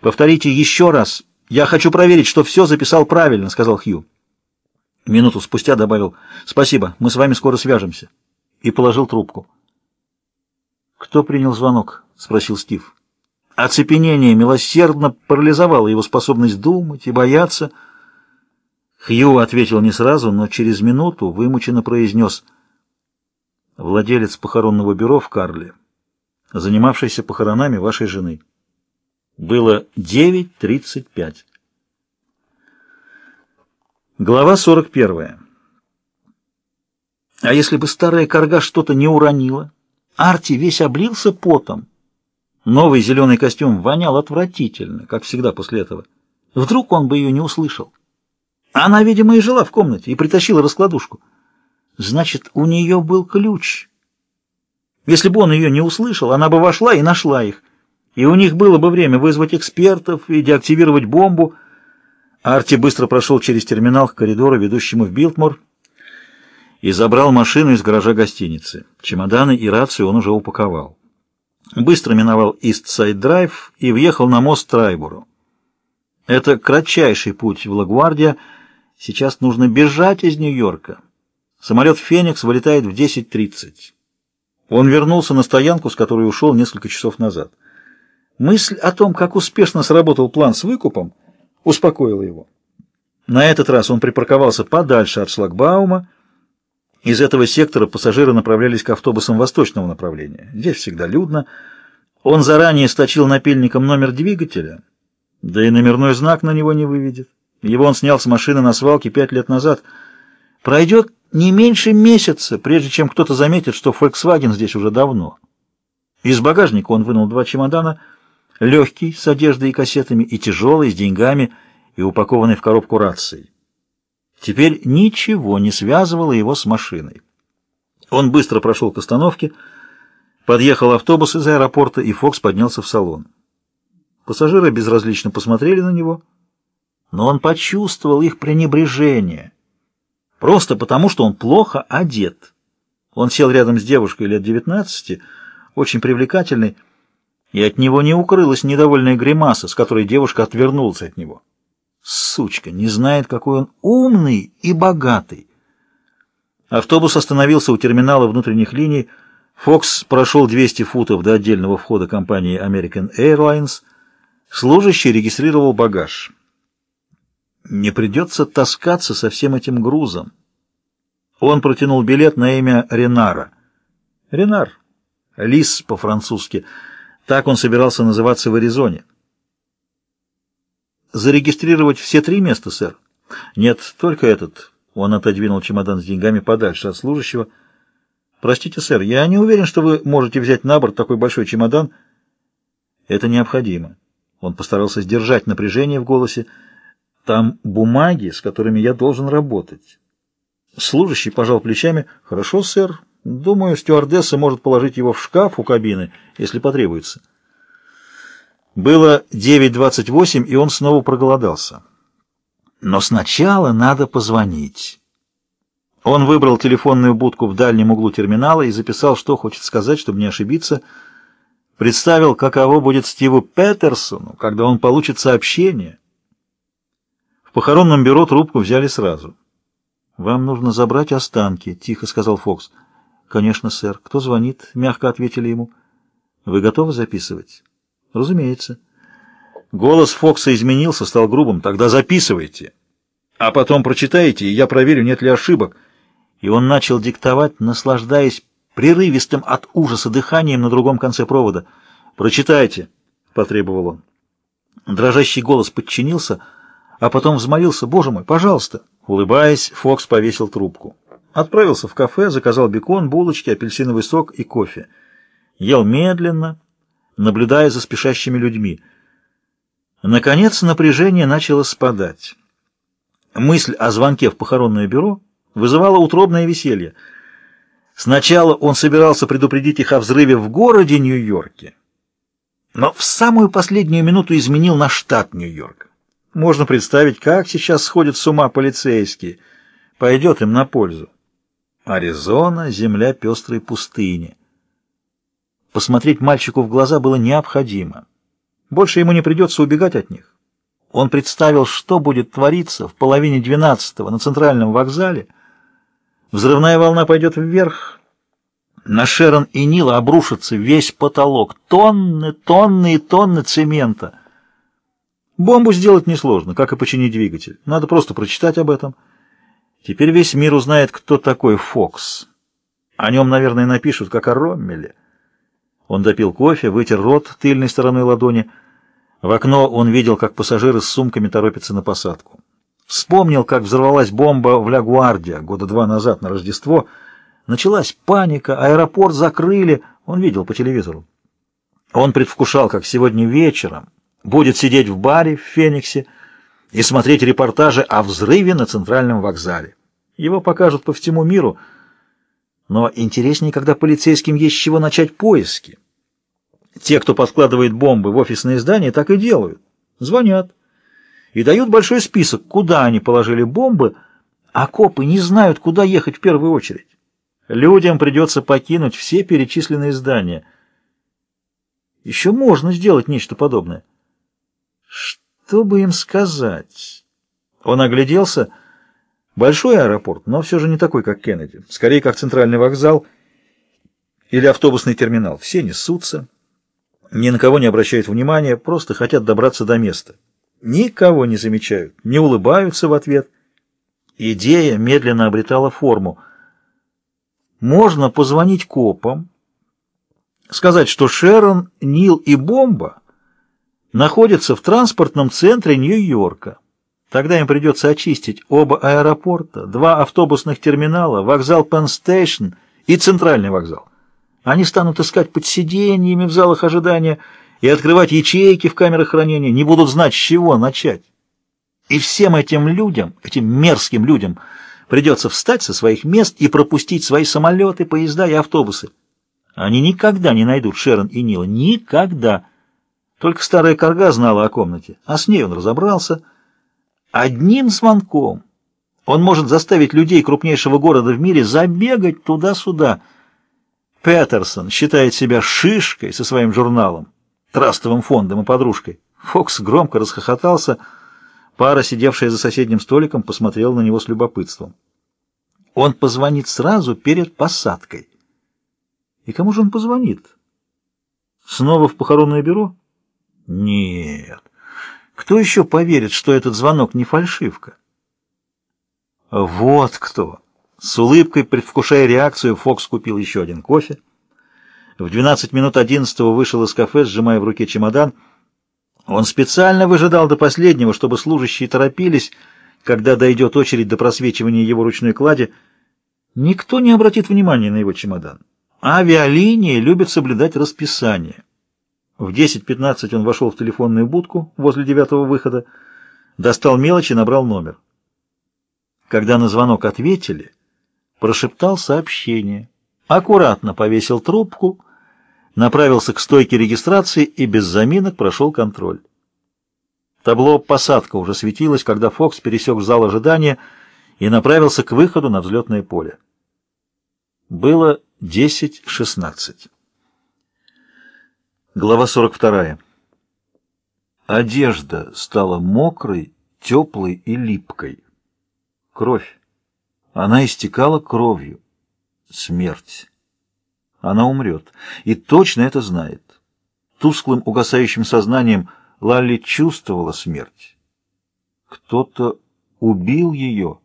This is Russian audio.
«Повторите еще раз. Я хочу проверить, что все записал правильно», — сказал Хью. Минуту спустя добавил «Спасибо, мы с вами скоро свяжемся» и положил трубку. «Кто принял звонок?» — спросил Стив. Оцепенение милосердно парализовало его способность думать и бояться. Хью ответил не сразу, но через минуту вымученно произнес «Владелец похоронного бюро в Карле, занимавшийся похоронами вашей жены». Было 9.35. Глава 41. А если бы старая корга что-то не уронила? Арти весь облился потом. Новый зеленый костюм вонял отвратительно, как всегда после этого. Вдруг он бы ее не услышал. Она, видимо, и жила в комнате, и притащила раскладушку. Значит, у нее был ключ. Если бы он ее не услышал, она бы вошла и нашла их. И у них было бы время вызвать экспертов и деактивировать бомбу. Арти быстро прошел через терминал к коридору, ведущему в Билтмор, и забрал машину из гаража гостиницы. Чемоданы и рацию он уже упаковал. Быстро миновал Ист-Сайд-Драйв и въехал на мост Трайбуру. Это кратчайший путь в Лагуардия. Сейчас нужно бежать из Нью-Йорка. Самолет «Феникс» вылетает в 10.30. Он вернулся на стоянку, с которой ушел несколько часов назад. Мысль о том, как успешно сработал план с выкупом, успокоила его. На этот раз он припарковался подальше от шлагбаума, из этого сектора пассажиры направлялись к автобусам восточного направления. Здесь всегда людно. Он заранее сточил напильником номер двигателя, да и номерной знак на него не выведет. Его он снял с машины на свалке пять лет назад. Пройдет не меньше месяца, прежде чем кто-то заметит, что Volkswagen здесь уже давно. Из багажника он вынул два чемодана, легкий, с одеждой и кассетами, и тяжелый, с деньгами и упакованный в коробку рацией. Теперь ничего не связывало его с машиной. Он быстро прошел к остановке, подъехал автобус из аэропорта, и Фокс поднялся в салон. Пассажиры безразлично посмотрели на него, но он почувствовал их пренебрежение. Просто потому, что он плохо одет. Он сел рядом с девушкой лет девятнадцати, очень привлекательной, и от него не укрылась недовольная гримаса, с которой девушка отвернулась от него. Сучка, не знает, какой он умный и богатый. Автобус остановился у терминала внутренних линий. Фокс прошел 200 футов до отдельного входа компании American Airlines. Служащий регистрировал багаж. Не придется таскаться со всем этим грузом. Он протянул билет на имя Ренара. Ренар. Лис по-французски. Так он собирался называться в Аризоне. «Зарегистрировать все три места, сэр?» «Нет, только этот». Он отодвинул чемодан с деньгами подальше от служащего. «Простите, сэр, я не уверен, что вы можете взять на борт такой большой чемодан». «Это необходимо». Он постарался сдержать напряжение в голосе. «Там бумаги, с которыми я должен работать». Служащий пожал плечами. «Хорошо, сэр. Думаю, стюардесса может положить его в шкаф у кабины, если потребуется». Было 9.28, и он снова проголодался. Но сначала надо позвонить. Он выбрал телефонную будку в дальнем углу терминала и записал, что хочет сказать, чтобы не ошибиться. Представил, каково будет Стиву Петерсону, когда он получит сообщение. В похоронном бюро трубку взяли сразу. «Вам нужно забрать останки», — тихо сказал Фокс. «Конечно, сэр. Кто звонит?» — мягко ответили ему. «Вы готовы записывать?» Разумеется. Голос Фокса изменился, стал грубым. Тогда записывайте. А потом прочитайте, и я проверю, нет ли ошибок. И он начал диктовать, наслаждаясь прерывистым от ужаса дыханием на другом конце провода. «Прочитайте», — потребовал он. Дрожащий голос подчинился, а потом взмолился. «Боже мой, пожалуйста!» Улыбаясь, Фокс повесил трубку. Отправился в кафе, заказал бекон, булочки, апельсиновый сок и кофе. Ел медленно, наблюдая за спешащими людьми. Наконец напряжение начало спадать. Мысль о звонке в похоронное бюро вызывала утробное веселье. Сначала он собирался предупредить их о взрыве в городе Нью-Йорке, но в самую последнюю минуту изменил на штат Нью-Йорк. Можно представить, как сейчас сходят с ума полицейские. Пойдет им на пользу. Аризона — земля пестрой пустыни. Посмотреть мальчику в глаза было необходимо. Больше ему не придется убегать от них. Он представил, что будет твориться в половине двенадцатого на центральном вокзале. Взрывная волна пойдет вверх. На Шерон и Нила обрушится весь потолок. Тонны, тонны и тонны цемента. Бомбу сделать несложно, как и починить двигатель. Надо просто прочитать об этом. Теперь весь мир узнает, кто такой Фокс. О нем, наверное, напишут, как о Роммеле. Он допил кофе, вытер рот тыльной стороной ладони. В окно он видел, как пассажиры с сумками торопятся на посадку. Вспомнил, как взорвалась бомба в Ля-Гвардия года два назад на Рождество. Началась паника, аэропорт закрыли. Он видел по телевизору. Он предвкушал, как сегодня вечером будет сидеть в баре в Фениксе и смотреть репортажи о взрыве на центральном вокзале. Его покажут по всему миру — но интереснее, когда полицейским есть с чего начать поиски. Те, кто подкладывает бомбы в офисные здания, так и делают. Звонят и дают большой список, куда они положили бомбы, а копы не знают, куда ехать в первую очередь. Людям придется покинуть все перечисленные здания. Еще можно сделать нечто подобное. Что бы им сказать? Он огляделся — Большой аэропорт, но все же не такой, как Кеннеди. Скорее, как центральный вокзал или автобусный терминал. Все несутся, ни на кого не обращают внимания, просто хотят добраться до места. Никого не замечают, не улыбаются в ответ. Идея медленно обретала форму. Можно позвонить копам, сказать, что Шерон, Нил и Бомба находятся в транспортном центре Нью-Йорка. Тогда им придется очистить оба аэропорта, два автобусных терминала, вокзал Пенн-Стейшн и центральный вокзал. Они станут искать под сиденьями в залах ожидания и открывать ячейки в камерах хранения, не будут знать, с чего начать. И всем этим людям, этим мерзким людям, придется встать со своих мест и пропустить свои самолеты, поезда и автобусы. Они никогда не найдут Шерон и Нила. Никогда. Только старая корга знала о комнате, а с ней он разобрался — Одним звонком он может заставить людей крупнейшего города в мире забегать туда-сюда. Петерсон считает себя шишкой со своим журналом, трастовым фондом и подружкой. Фокс громко расхохотался. Пара, сидевшая за соседним столиком, посмотрела на него с любопытством. Он позвонит сразу перед посадкой. И кому же он позвонит? Снова в похоронное бюро? Нет. Кто еще поверит, что этот звонок не фальшивка? Вот кто! С улыбкой, предвкушая реакцию, Фокс купил еще один кофе. В 12 минут 11 вышел из кафе, сжимая в руке чемодан. Он специально выжидал до последнего, чтобы служащие торопились, когда дойдет очередь до просвечивания его ручной клади. Никто не обратит внимания на его чемодан. Авиалинии любят соблюдать расписание. В 10.15 он вошел в телефонную будку возле девятого выхода, достал мелочь и набрал номер. Когда на звонок ответили, прошептал сообщение. Аккуратно повесил трубку, направился к стойке регистрации и без заминок прошел контроль. Табло «Посадка» уже светилось, когда Фокс пересек зал ожидания и направился к выходу на взлетное поле. Было 10.16. Глава 42. Одежда стала мокрой, теплой и липкой. Кровь. Она истекала кровью. Смерть. Она умрет. И точно это знает. Тусклым угасающим сознанием Лалли чувствовала смерть. Кто-то убил ее.